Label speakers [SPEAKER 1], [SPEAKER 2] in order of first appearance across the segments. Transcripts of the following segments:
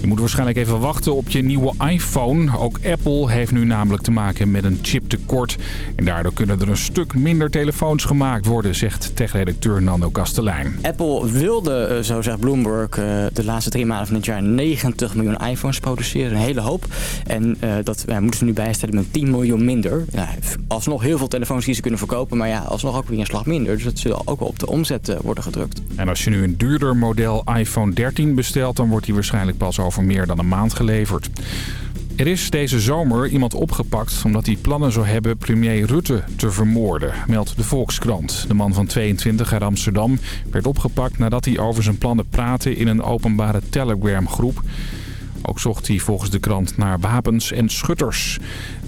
[SPEAKER 1] Je moet waarschijnlijk even wachten op je nieuwe iPhone. Ook Apple heeft nu namelijk te maken met een chiptekort. En daardoor kunnen er een stuk minder telefoons gemaakt worden, zegt techredacteur Nando Kastelein.
[SPEAKER 2] Apple wilde, eh, zo zegt Bloomberg, eh, de laatste drie maanden van het jaar 90 miljoen iPhones produceren. Een hele hoop. En uh, dat ja, moeten ze nu bijstellen met 10 miljoen minder. Ja, alsnog heel veel telefoons die ze kunnen verkopen, maar ja, alsnog ook weer een slag minder. Dus dat zullen ook wel op de omzet worden gedrukt.
[SPEAKER 1] En als je nu een duurder model iPhone 13 bestelt, dan wordt die waarschijnlijk pas over meer dan een maand geleverd. Er is deze zomer iemand opgepakt omdat hij plannen zou hebben premier Rutte te vermoorden, meldt de Volkskrant. De man van 22 uit Amsterdam werd opgepakt nadat hij over zijn plannen praatte in een openbare Telegram-groep. Ook zocht hij volgens de krant naar wapens en schutters.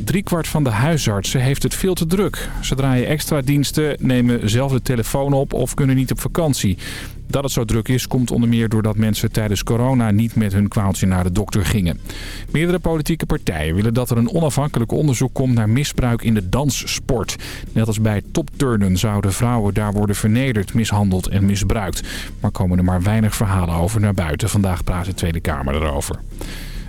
[SPEAKER 1] Driekwart van de huisartsen heeft het veel te druk. Ze draaien extra diensten, nemen zelf de telefoon op of kunnen niet op vakantie. Dat het zo druk is, komt onder meer doordat mensen tijdens corona niet met hun kwaaltje naar de dokter gingen. Meerdere politieke partijen willen dat er een onafhankelijk onderzoek komt naar misbruik in de danssport. Net als bij topturnen zouden vrouwen daar worden vernederd, mishandeld en misbruikt. Maar komen er maar weinig verhalen over naar buiten. Vandaag praat de Tweede Kamer erover.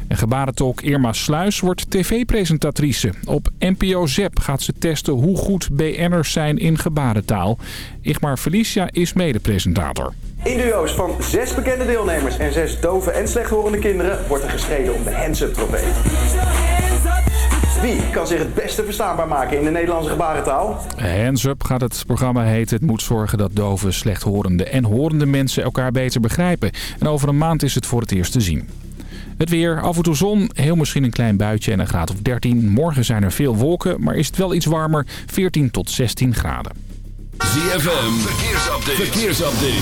[SPEAKER 1] En gebarentolk Irma Sluis wordt tv-presentatrice. Op NPO ZEP gaat ze testen hoe goed BN'ers zijn in gebarentaal. Igmar Felicia is mede-presentator.
[SPEAKER 3] In duo's van zes bekende deelnemers en zes dove en slechthorende kinderen wordt er gestreden om de hands-up trofee. Wie kan zich het beste verstaanbaar maken in de Nederlandse gebarentaal?
[SPEAKER 1] Hands Up gaat het programma heten. Het moet zorgen dat dove, slechthorende en horende mensen elkaar beter begrijpen. En over een maand is het voor het eerst te zien. Het weer, af en toe zon, heel misschien een klein buitje en een graad of 13. Morgen zijn er veel wolken, maar is het wel iets warmer, 14 tot 16 graden.
[SPEAKER 4] ZFM, verkeersupdate. verkeersupdate.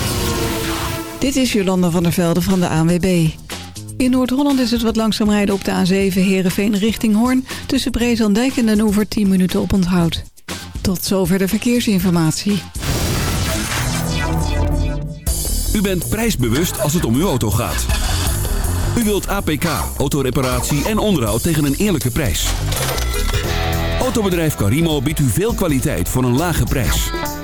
[SPEAKER 5] Dit is Jolanda van der Velde van de ANWB. In Noord-Holland is het wat langzaam rijden op de A7 Heerenveen richting Hoorn... tussen Brezandijk en Den Oever 10 minuten op onthoud. Tot zover de verkeersinformatie.
[SPEAKER 4] U bent prijsbewust als het om uw auto gaat. U wilt APK, autoreparatie en onderhoud tegen een eerlijke prijs. Autobedrijf Carimo biedt u veel kwaliteit voor een lage prijs.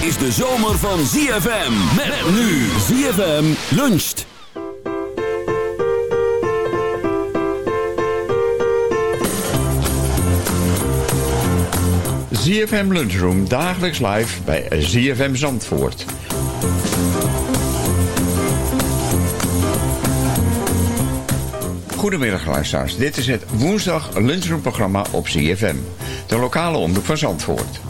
[SPEAKER 4] Is de zomer van ZFM. Met nu ZFM luncht.
[SPEAKER 6] ZFM Lunchroom dagelijks live bij ZFM Zandvoort. Goedemiddag luisteraars, dit is het woensdag lunchroomprogramma op ZFM. De lokale omroep van Zandvoort.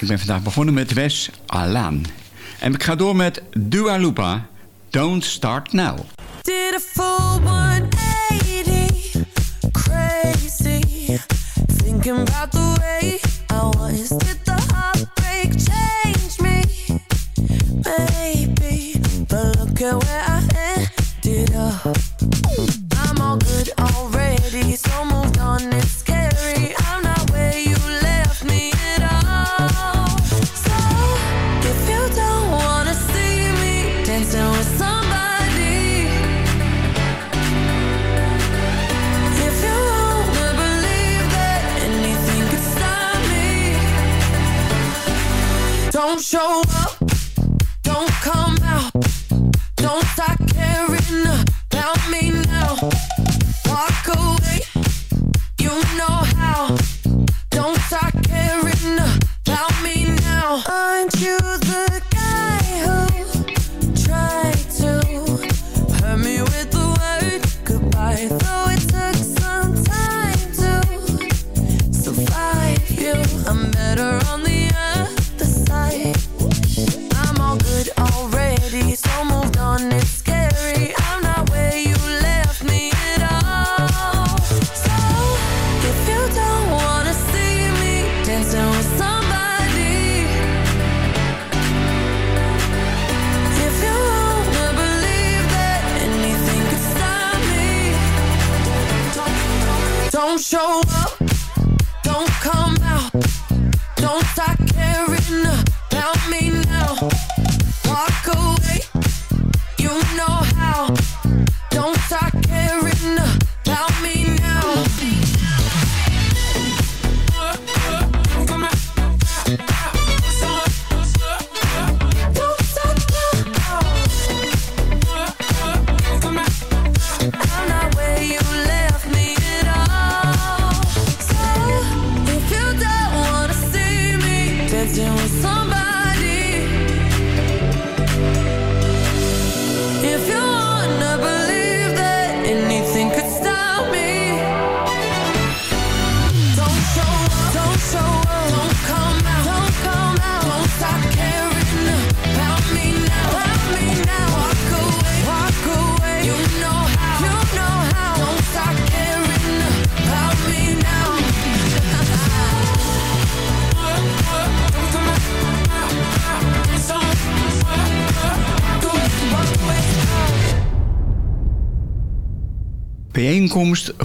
[SPEAKER 6] Ik ben vandaag begonnen met Wes Alan. En ik ga door met Dua Lupa, Don't Start Now.
[SPEAKER 7] Did a full 180, crazy, thinking about the way I was. Show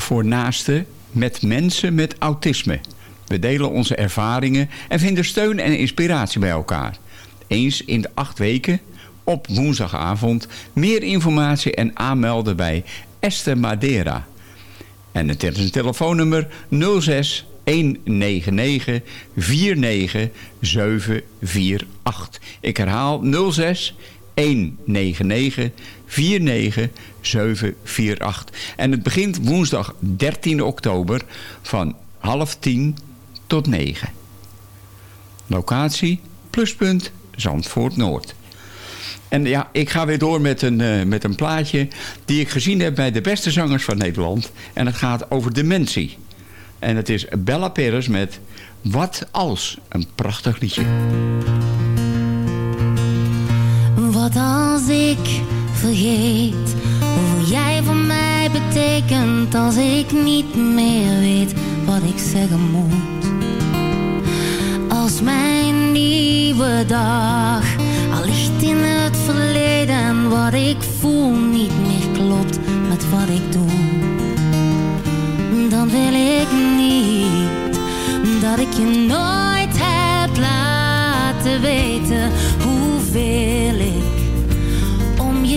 [SPEAKER 6] voor naasten met mensen met autisme. We delen onze ervaringen en vinden steun en inspiratie bij elkaar. Eens in de acht weken, op woensdagavond, meer informatie en aanmelden bij Esther Madeira. En het is een telefoonnummer 06 199 49748. Ik herhaal 06 199 49748. En het begint woensdag 13 oktober van half tien tot 9. Locatie Pluspunt Zandvoort Noord. En ja, ik ga weer door met een, eh, met een plaatje die ik gezien heb bij de beste zangers van Nederland. En het gaat over dementie. En het is Bella Perez met Wat als. Een prachtig liedje.
[SPEAKER 8] Wat als ik vergeet hoeveel jij voor mij betekent als ik niet meer weet wat ik zeggen moet. Als mijn nieuwe dag al ligt in het verleden wat ik voel niet meer klopt met wat ik doe. Dan wil ik niet dat ik je nooit heb laten weten hoeveel ik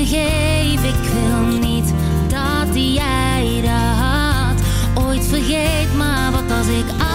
[SPEAKER 8] om je geef. Ik wil niet dat jij dat ooit vergeet. Maar wat als ik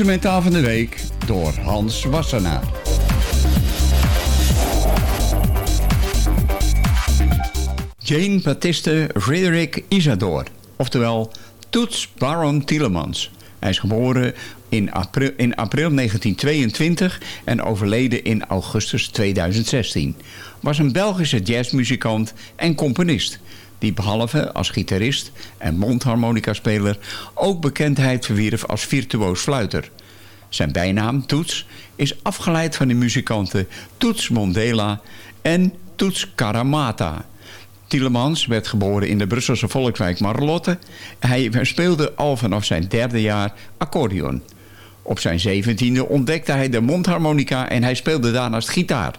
[SPEAKER 6] instrumentaal van de week door Hans Wassenaar. Jane Baptiste Frederick Isador, oftewel Toets Baron Tielemans. Hij is geboren in april, in april 1922 en overleden in augustus 2016. Was een Belgische jazzmuzikant en componist die behalve als gitarist en mondharmonica-speler ook bekendheid verwierf als virtuoos fluiter. Zijn bijnaam, Toets, is afgeleid van de muzikanten Toets Mondela en Toets Karamata. Tielemans werd geboren in de Brusselse volkswijk Marlotte. Hij speelde al vanaf zijn derde jaar accordeon. Op zijn zeventiende ontdekte hij de mondharmonica en hij speelde daarnaast gitaar.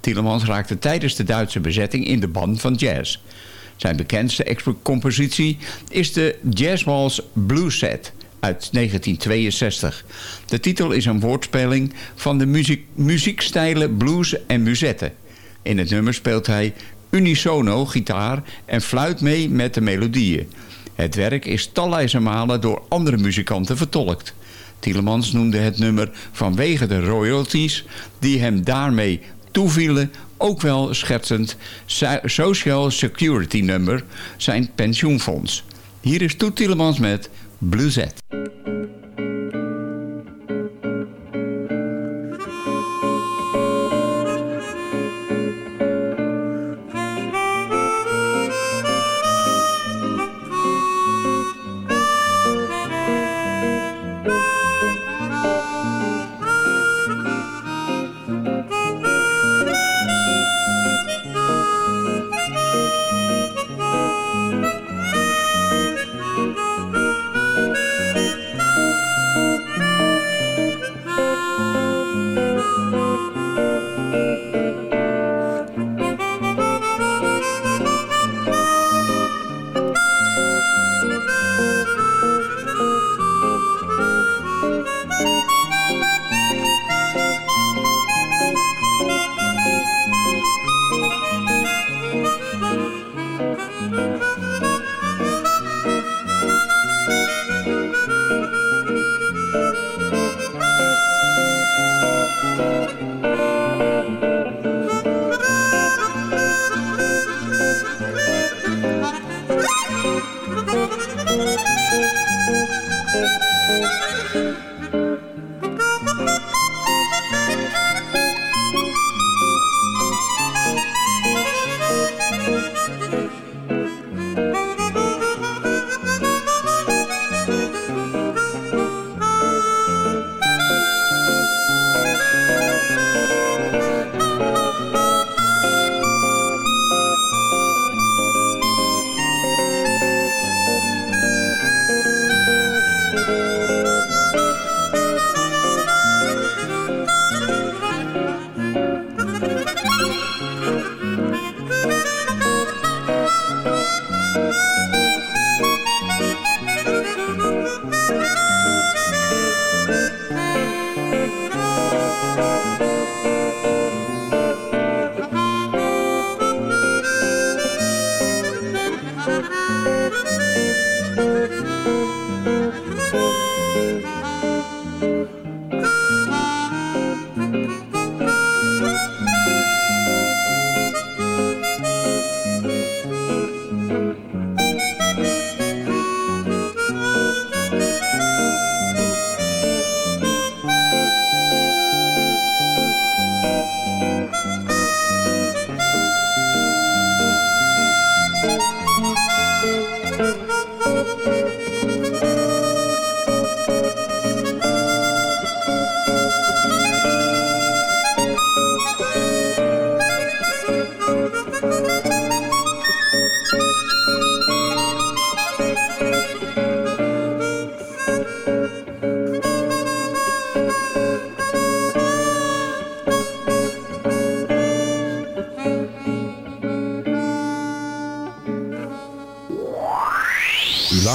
[SPEAKER 6] Tielemans raakte tijdens de Duitse bezetting in de band van jazz. Zijn bekendste compositie is de Jazzwals Blues Set uit 1962. De titel is een woordspeling van de muziek, muziekstijlen blues en musette. In het nummer speelt hij unisono gitaar en fluit mee met de melodieën. Het werk is talloze malen door andere muzikanten vertolkt. Tielemans noemde het nummer vanwege de royalties die hem daarmee toevielen ook wel schertsend Social Security Number, zijn pensioenfonds. Hier is Toet Tielemans met Blueset.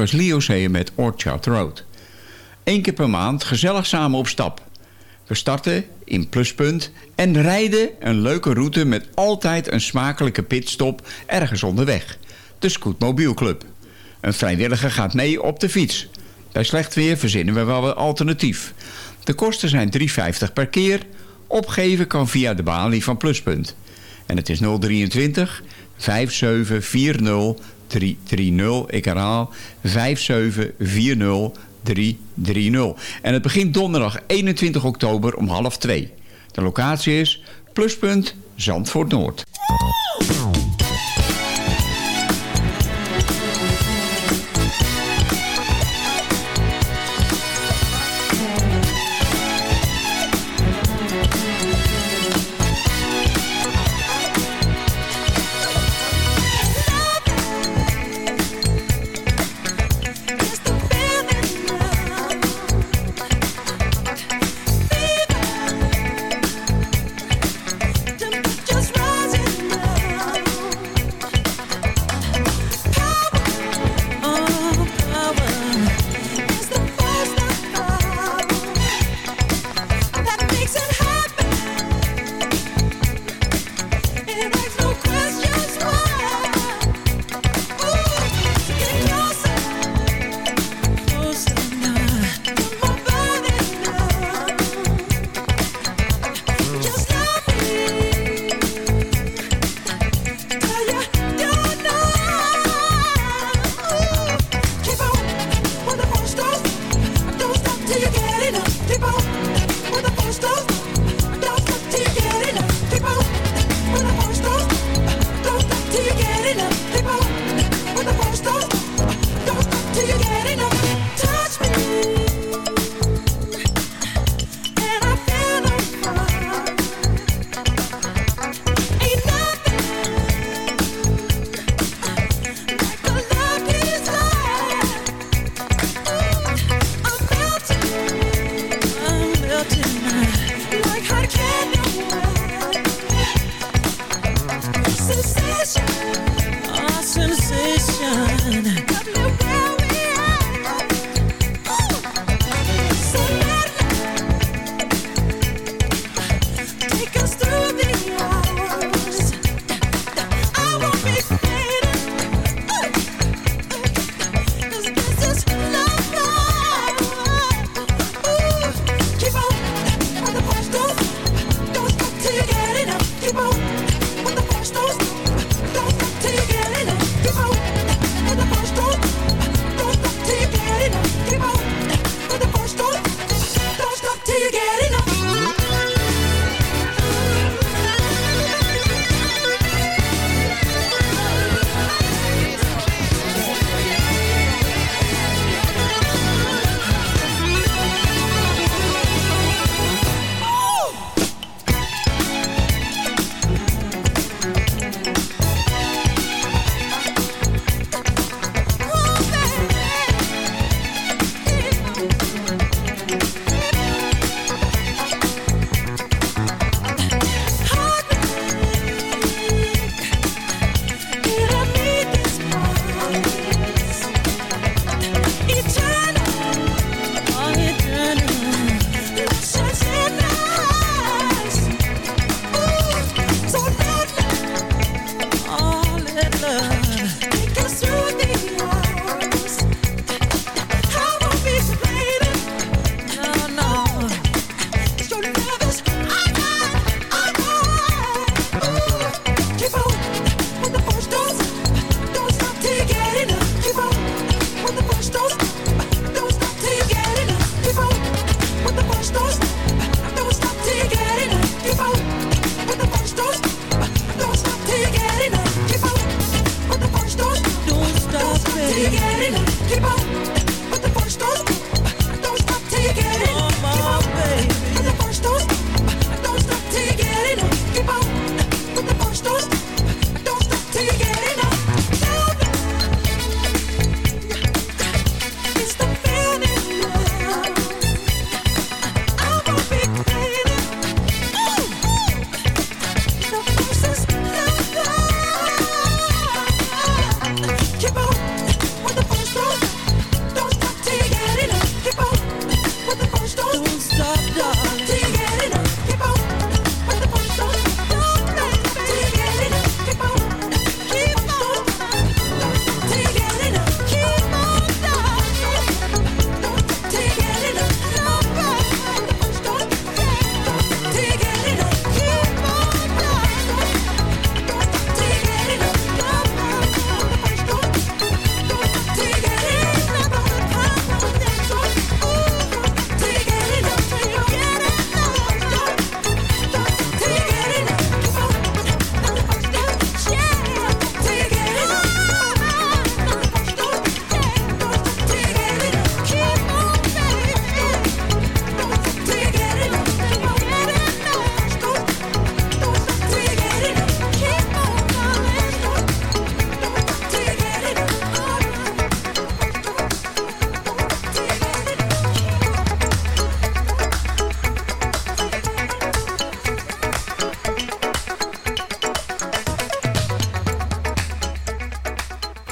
[SPEAKER 6] was Leeuwzeeën met Orchard Road. Eén keer per maand gezellig samen op stap. We starten in Pluspunt en rijden een leuke route met altijd een smakelijke pitstop ergens onderweg. De Scootmobiel Club. Een vrijwilliger gaat mee op de fiets. Bij slecht weer verzinnen we wel een alternatief. De kosten zijn 3,50 per keer. Opgeven kan via de balie van Pluspunt. En het is 023 5740 330. Ik herhaal 330. En het begint donderdag 21 oktober om half 2. De locatie is Pluspunt Zandvoort Noord.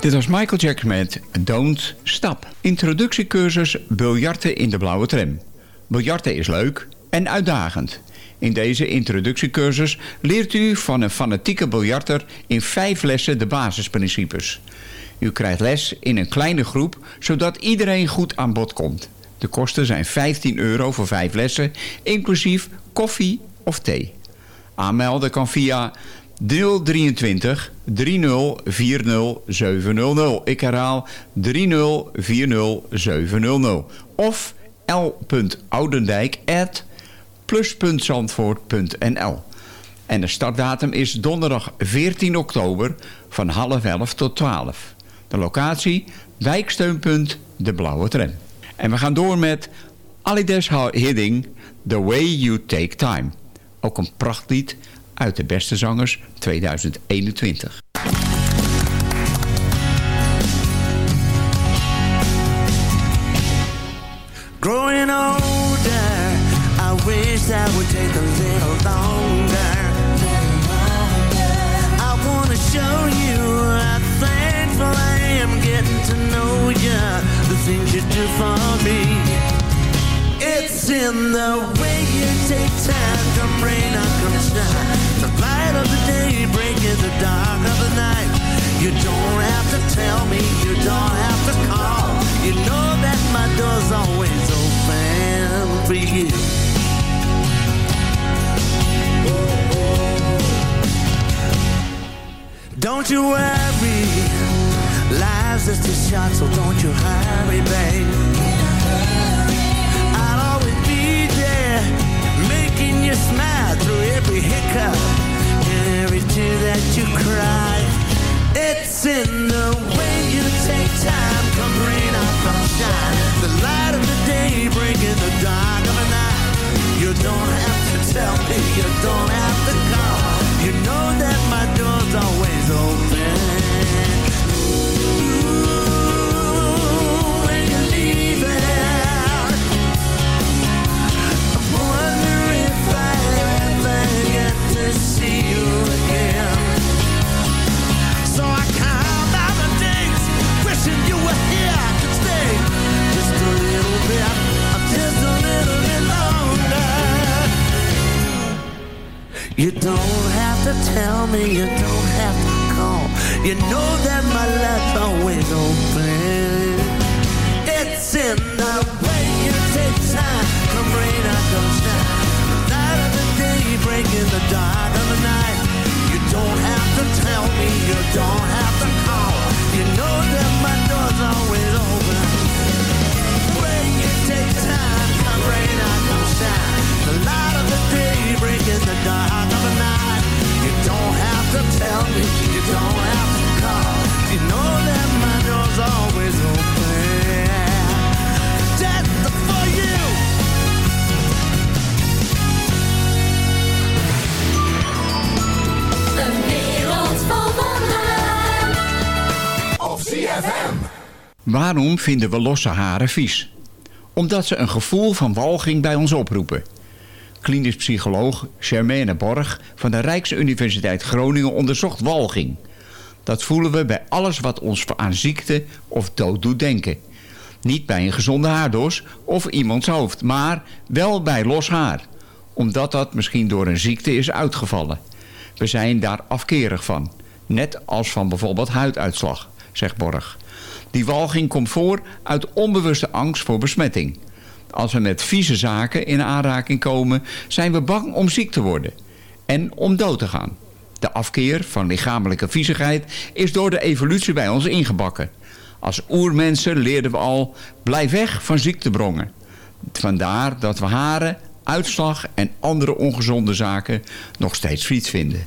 [SPEAKER 6] Dit was Michael Jackson met Don't Stop. Introductiecursus biljarten in de blauwe tram. Biljarten is leuk en uitdagend. In deze introductiecursus leert u van een fanatieke biljarter in vijf lessen de basisprincipes. U krijgt les in een kleine groep, zodat iedereen goed aan bod komt. De kosten zijn 15 euro voor vijf lessen, inclusief koffie of thee. Aanmelden kan via 023 3040 700. Ik herhaal 3040 700. Of l.oudendijk at plus.zandvoort.nl En de startdatum is donderdag 14 oktober van half 11 tot 12. De locatie wijksteunpunt De Blauwe Tram. En we gaan door met Alides Hidding, The Way You Take Time. Ook een prachtlied uit de beste zangers 2021.
[SPEAKER 9] Growing older, I wish that would take a little longer. I wanna show you how thankful I am getting to know you, the things you do for me. In the way you take time, come rain or come shine. The light of the day breaking the dark of the night. You don't have to tell me, you don't have to call. You know that my door's always open for you. Don't you worry, life's just a shot, so don't you hurry, babe. Making you smile through every hiccup and every tear that you cry. It's in the way you take time, come rain or come shine. The light of the day breaking the dark of the night. You don't have to tell me, you don't have to call. You know that my door's always tell me, you don't have to call. You know that my life's always open. It's in the way you take time, come rain or come shine. The light of the day breaking the dark of the night. You don't have to tell me, you don't have to tell me. You don't have to call. You know that my door's always open. Just for you. De wereld van Wanhaar. CFM.
[SPEAKER 10] Waarom vinden we losse haren vies? Omdat ze een gevoel van walging bij ons oproepen klinisch psycholoog Germaine Borg van de Rijksuniversiteit Groningen onderzocht walging. Dat voelen we bij alles wat ons aan ziekte of dood doet denken. Niet bij een gezonde haardos of iemands hoofd, maar wel bij los haar. Omdat dat misschien door een ziekte is uitgevallen. We zijn daar afkerig van. Net als van bijvoorbeeld huiduitslag, zegt Borg. Die walging komt voor uit onbewuste angst voor besmetting. Als we met vieze zaken in aanraking komen, zijn we bang om ziek te worden en om dood te gaan. De afkeer van lichamelijke viezigheid is door de evolutie bij ons ingebakken. Als oermensen leerden we al, blijf weg van ziektebrongen. Vandaar dat we haren, uitslag en andere ongezonde zaken nog steeds vies vinden.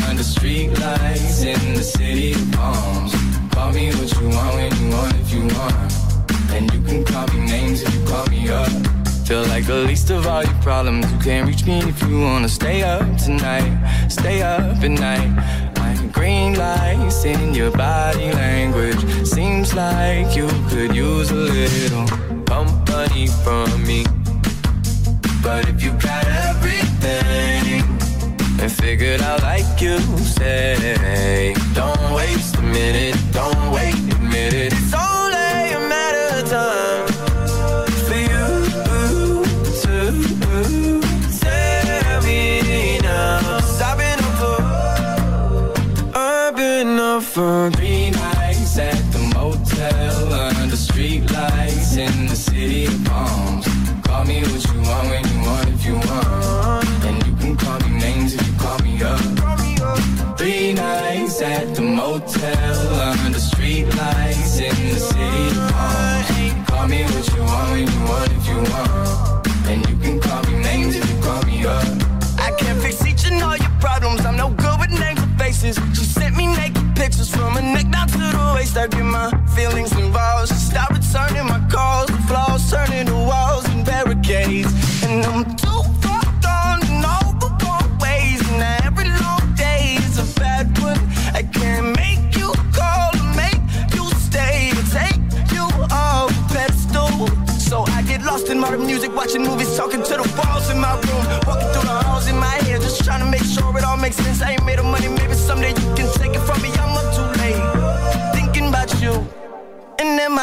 [SPEAKER 11] street lights in the city of palms. Call me what you want when you want if you want. And you can call me names if you call me up.
[SPEAKER 12] Feel like the least of all your problems. You can't reach me if you wanna stay up tonight. Stay up at night. Green lights in your body language. Seems like you could use a little company from me. But if you got everything and figured out like you say, don't waste a minute, don't wait a minute. It's only a matter of time for you to tell me now. 'Cause I've been up for, I've been up for the
[SPEAKER 13] waist. I get my feelings involved. Stopped returning my calls. The flaws turning to walls and barricades. And I'm too far gone in all the wrong ways. And every long day is a bad one. I can't make you call or make you stay or take you off a pedestal. So I get lost in modern music, watching movies, talking to the walls in my room, walking through the halls in my head, just trying to make sure it all makes sense. I ain't made of money,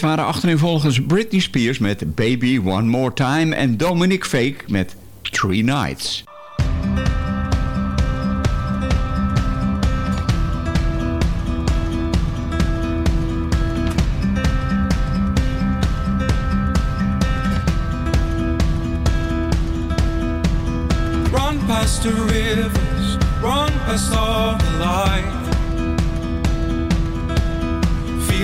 [SPEAKER 6] Dit waren achtereenvolgens Britney Spears met Baby One More Time en Dominic Fake met Three Nights.
[SPEAKER 14] Run past rivers, run past all the.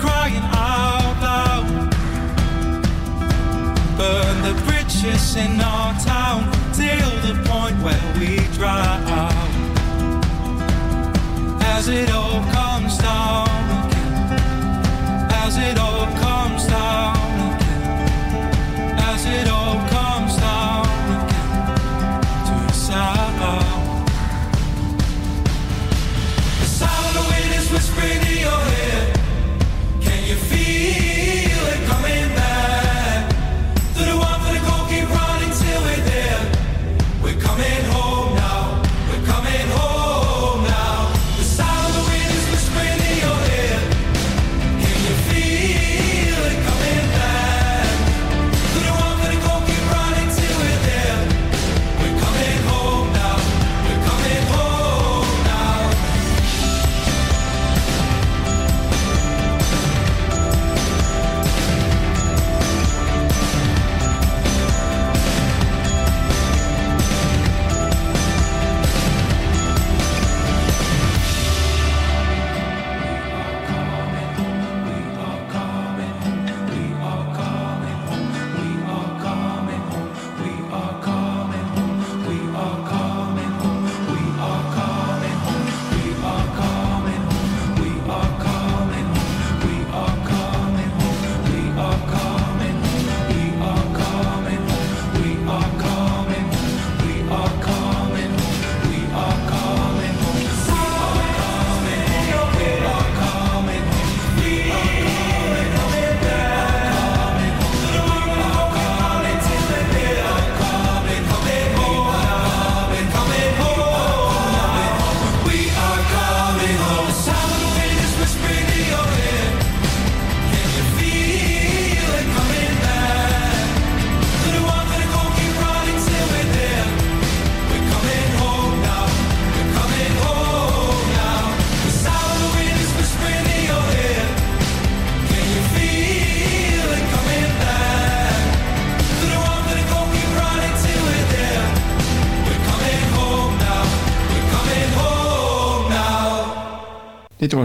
[SPEAKER 14] Crying out loud. Burn the bridges in our town till the point where we drown. As it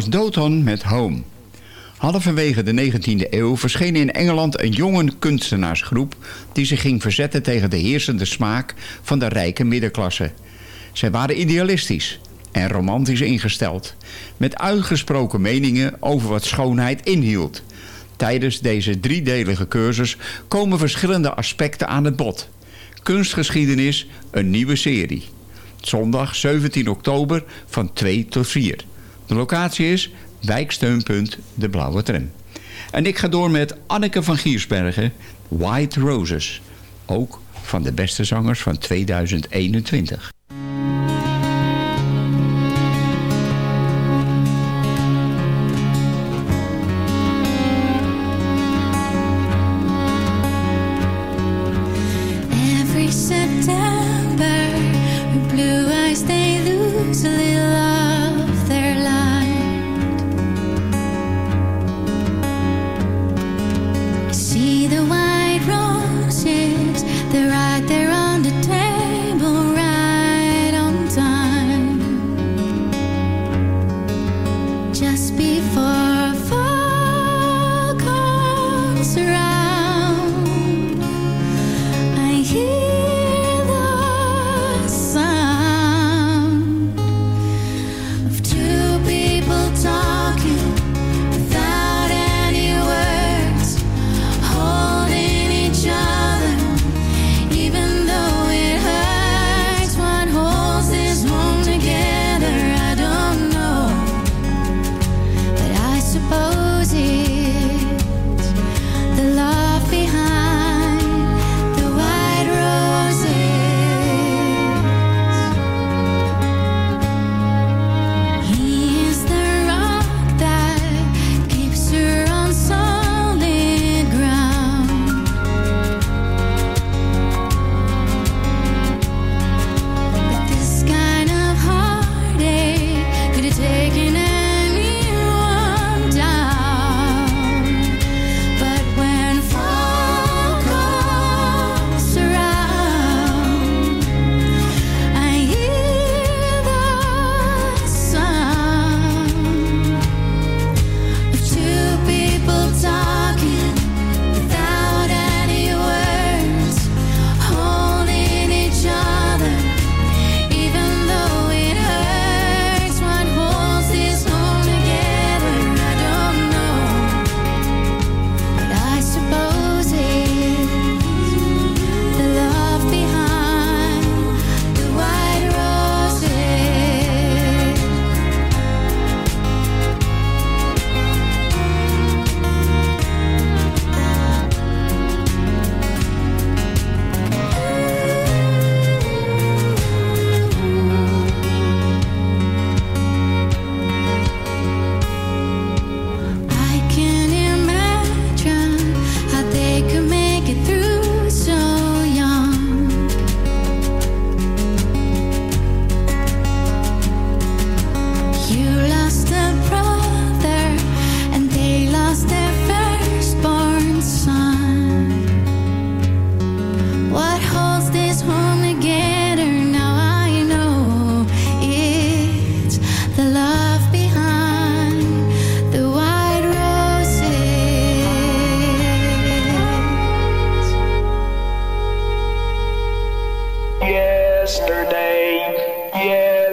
[SPEAKER 10] Doton met Home. Halverwege de 19e eeuw verscheen in Engeland een jonge kunstenaarsgroep... die zich ging verzetten tegen de heersende smaak van de rijke middenklasse. Zij waren idealistisch en romantisch ingesteld... met uitgesproken meningen over wat schoonheid inhield. Tijdens deze driedelige cursus komen verschillende aspecten aan het bod. Kunstgeschiedenis, een nieuwe serie. Zondag 17 oktober van 2 tot 4. De locatie is wijksteunpunt De Blauwe Tram. En ik ga door met Anneke van Giersbergen, White Roses. Ook van de beste zangers van 2021.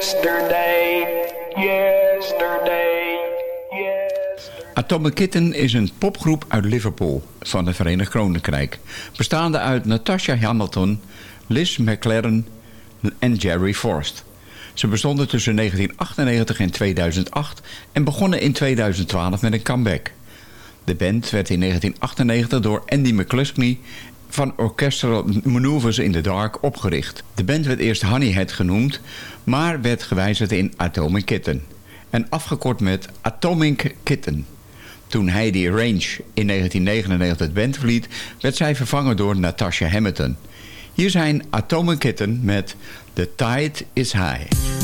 [SPEAKER 14] Yesterday, yesterday,
[SPEAKER 10] Atomic Kitten is een popgroep uit Liverpool van het Verenigd Koninkrijk. Bestaande uit Natasha Hamilton, Liz McLaren en Jerry Forst. Ze bestonden tussen 1998 en 2008 en begonnen in 2012 met een comeback. De band werd in 1998 door Andy McCluskey van Orchestral Maneuvers in the Dark opgericht. De band werd eerst Honeyhead genoemd, maar werd gewijzigd in Atomic Kitten. En afgekort met Atomic Kitten. Toen Heidi Range in 1999 het band verliet, werd zij vervangen door Natasha Hamilton. Hier zijn Atomic Kitten met The Tide is High.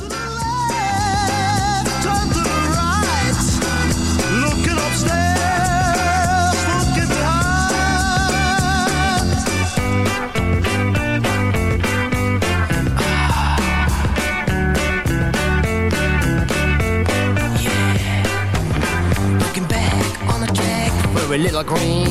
[SPEAKER 10] green.